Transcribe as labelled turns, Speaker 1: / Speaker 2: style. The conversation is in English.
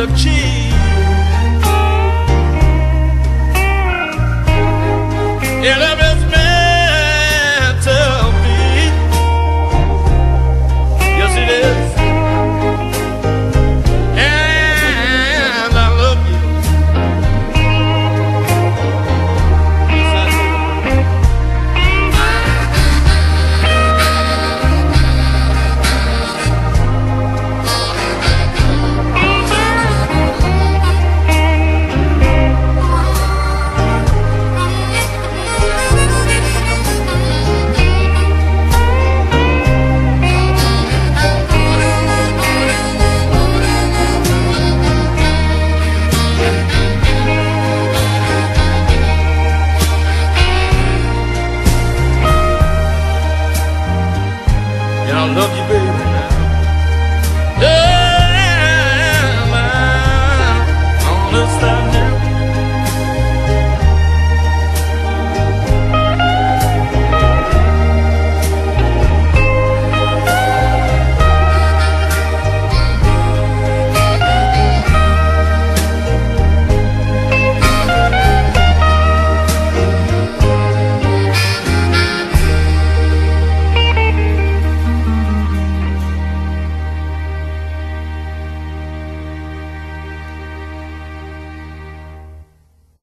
Speaker 1: of cheese. love you, baby.